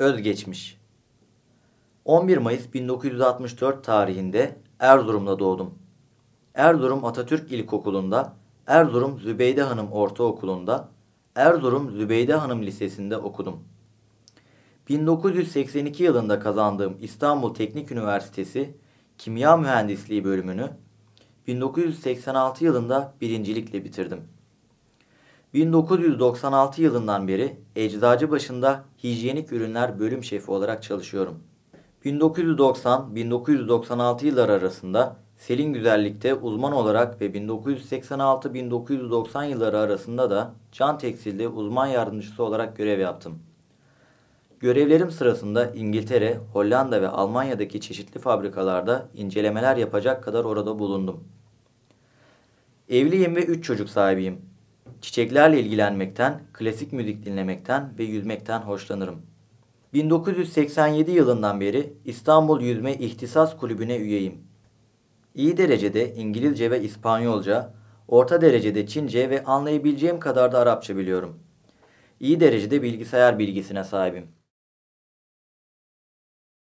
Özgeçmiş 11 Mayıs 1964 tarihinde Erzurum'da doğdum. Erzurum Atatürk İlkokulu'nda, Erzurum Zübeyde Hanım Ortaokulu'nda, Erzurum Zübeyde Hanım Lisesi'nde okudum. 1982 yılında kazandığım İstanbul Teknik Üniversitesi Kimya Mühendisliği bölümünü 1986 yılında birincilikle bitirdim. 1996 yılından beri Eczacıbaşı'nda hijyenik ürünler bölüm şefi olarak çalışıyorum. 1990-1996 yıllar arasında Selin Güzellik'te uzman olarak ve 1986-1990 yılları arasında da Can Tekstil'de uzman yardımcısı olarak görev yaptım. Görevlerim sırasında İngiltere, Hollanda ve Almanya'daki çeşitli fabrikalarda incelemeler yapacak kadar orada bulundum. Evliyim ve 3 çocuk sahibiyim. Çiçeklerle ilgilenmekten, klasik müzik dinlemekten ve yüzmekten hoşlanırım. 1987 yılından beri İstanbul Yüzme İhtisas Kulübü'ne üyeyim. İyi derecede İngilizce ve İspanyolca, orta derecede Çince ve anlayabileceğim kadar da Arapça biliyorum. İyi derecede bilgisayar bilgisine sahibim.